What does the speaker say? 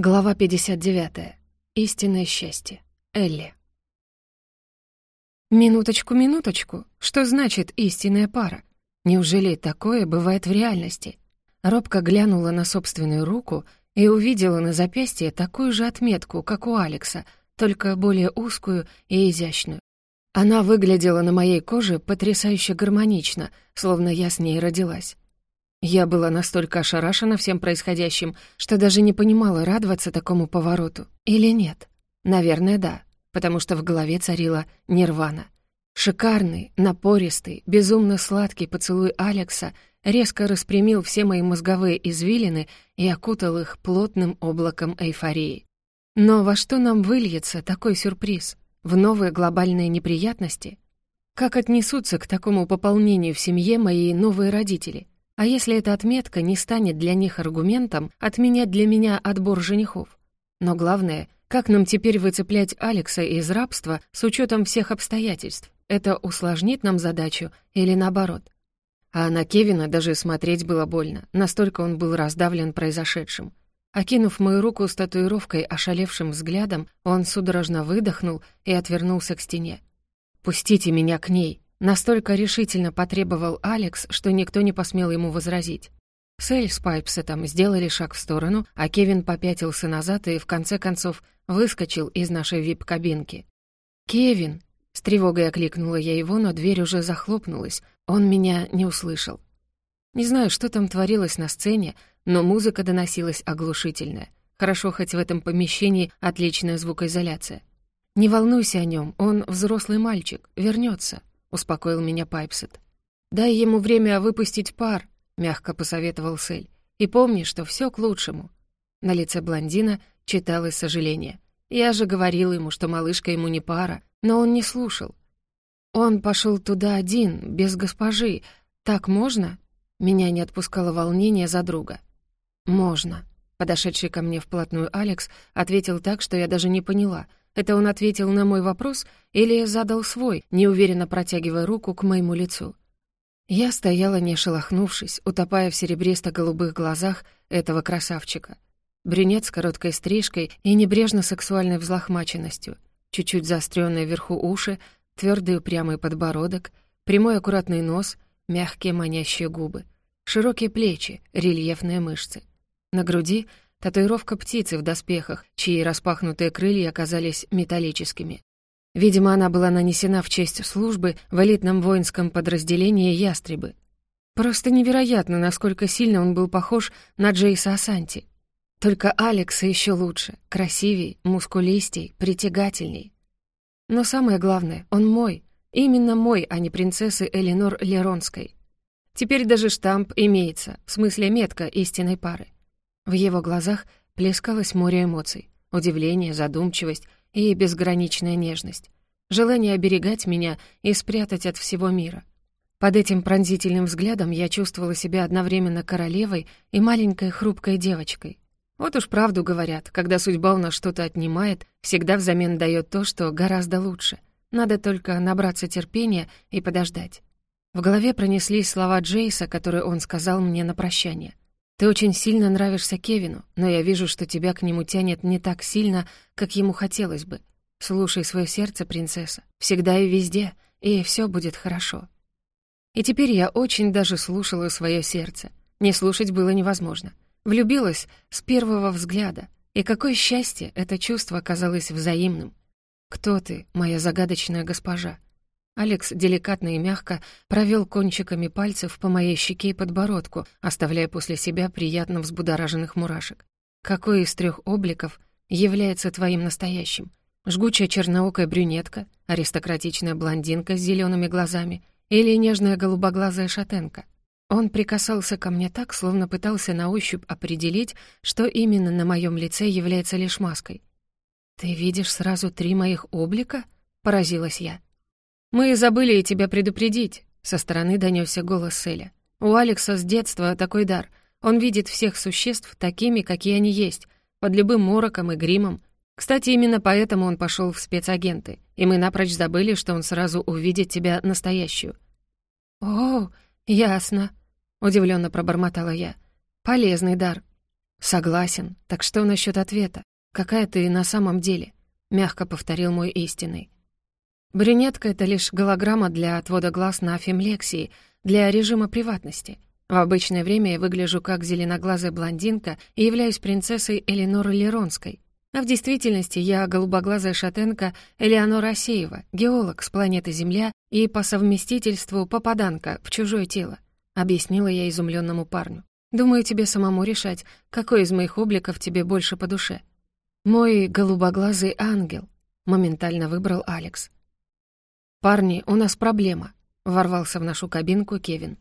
Глава 59. Истинное счастье. Элли. Минуточку, минуточку. Что значит истинная пара? Неужели такое бывает в реальности? Робко глянула на собственную руку и увидела на запястье такую же отметку, как у Алекса, только более узкую и изящную. Она выглядела на моей коже потрясающе гармонично, словно я с ней родилась. Я была настолько ошарашена всем происходящим, что даже не понимала, радоваться такому повороту или нет. Наверное, да, потому что в голове царила нирвана. Шикарный, напористый, безумно сладкий поцелуй Алекса резко распрямил все мои мозговые извилины и окутал их плотным облаком эйфории. Но во что нам выльется такой сюрприз? В новые глобальные неприятности? Как отнесутся к такому пополнению в семье мои новые родители — а если эта отметка не станет для них аргументом отменять для меня отбор женихов? Но главное, как нам теперь выцеплять Алекса из рабства с учетом всех обстоятельств? Это усложнит нам задачу или наоборот? А на Кевина даже смотреть было больно, настолько он был раздавлен произошедшим. Окинув мою руку с татуировкой ошалевшим взглядом, он судорожно выдохнул и отвернулся к стене. «Пустите меня к ней!» Настолько решительно потребовал Алекс, что никто не посмел ему возразить. Сэль с Пайпсетом сделали шаг в сторону, а Кевин попятился назад и, в конце концов, выскочил из нашей вип-кабинки. «Кевин!» — с тревогой окликнула я его, но дверь уже захлопнулась, он меня не услышал. Не знаю, что там творилось на сцене, но музыка доносилась оглушительная. Хорошо, хоть в этом помещении отличная звукоизоляция. «Не волнуйся о нем, он взрослый мальчик, вернется. — успокоил меня Пайпсет. «Дай ему время выпустить пар», — мягко посоветовал Сэль. «И помни, что все к лучшему». На лице блондина читалось сожаление. Я же говорил ему, что малышка ему не пара, но он не слушал. Он пошел туда один, без госпожи. Так можно? Меня не отпускало волнение за друга. «Можно», — подошедший ко мне вплотную Алекс ответил так, что я даже не поняла — это он ответил на мой вопрос или задал свой, неуверенно протягивая руку к моему лицу? Я стояла, не шелохнувшись, утопая в серебристо-голубых глазах этого красавчика. Брюнет с короткой стрижкой и небрежно-сексуальной взлохмаченностью, чуть-чуть заострённые вверху уши, твердый упрямый подбородок, прямой аккуратный нос, мягкие манящие губы, широкие плечи, рельефные мышцы. На груди Татуировка птицы в доспехах, чьи распахнутые крылья оказались металлическими. Видимо, она была нанесена в честь службы в элитном воинском подразделении «Ястребы». Просто невероятно, насколько сильно он был похож на Джейса Асанти. Только Алекса еще лучше, красивей, мускулистей, притягательней. Но самое главное, он мой, именно мой, а не принцессы Эленор Леронской. Теперь даже штамп имеется, в смысле метка истинной пары. В его глазах плескалось море эмоций. Удивление, задумчивость и безграничная нежность. Желание оберегать меня и спрятать от всего мира. Под этим пронзительным взглядом я чувствовала себя одновременно королевой и маленькой хрупкой девочкой. Вот уж правду говорят, когда судьба у нас что-то отнимает, всегда взамен дает то, что гораздо лучше. Надо только набраться терпения и подождать. В голове пронеслись слова Джейса, которые он сказал мне на прощание. Ты очень сильно нравишься Кевину, но я вижу, что тебя к нему тянет не так сильно, как ему хотелось бы. Слушай свое сердце, принцесса, всегда и везде, и все будет хорошо». И теперь я очень даже слушала свое сердце. Не слушать было невозможно. Влюбилась с первого взгляда. И какое счастье это чувство оказалось взаимным. «Кто ты, моя загадочная госпожа?» Алекс деликатно и мягко провел кончиками пальцев по моей щеке и подбородку, оставляя после себя приятно взбудораженных мурашек. «Какой из трех обликов является твоим настоящим? Жгучая черноокая брюнетка, аристократичная блондинка с зелеными глазами или нежная голубоглазая шатенка?» Он прикасался ко мне так, словно пытался на ощупь определить, что именно на моем лице является лишь маской. «Ты видишь сразу три моих облика?» — поразилась я. «Мы забыли тебя предупредить», — со стороны донёсся голос Селя. «У Алекса с детства такой дар. Он видит всех существ такими, какие они есть, под любым мороком и гримом. Кстати, именно поэтому он пошёл в спецагенты, и мы напрочь забыли, что он сразу увидит тебя настоящую». «О, ясно», — удивлённо пробормотала я. «Полезный дар». «Согласен. Так что насчет ответа? Какая ты на самом деле?» — мягко повторил мой истинный. «Брюнетка — это лишь голограмма для отвода глаз на фемлексии, для режима приватности. В обычное время я выгляжу как зеленоглазая блондинка и являюсь принцессой Элиноры Леронской. А в действительности я голубоглазая шатенка Элеонора Асеева, геолог с планеты Земля и по совместительству попаданка в чужое тело», — объяснила я изумленному парню. «Думаю, тебе самому решать, какой из моих обликов тебе больше по душе». «Мой голубоглазый ангел», — моментально выбрал Алекс. «Парни, у нас проблема», — ворвался в нашу кабинку Кевин.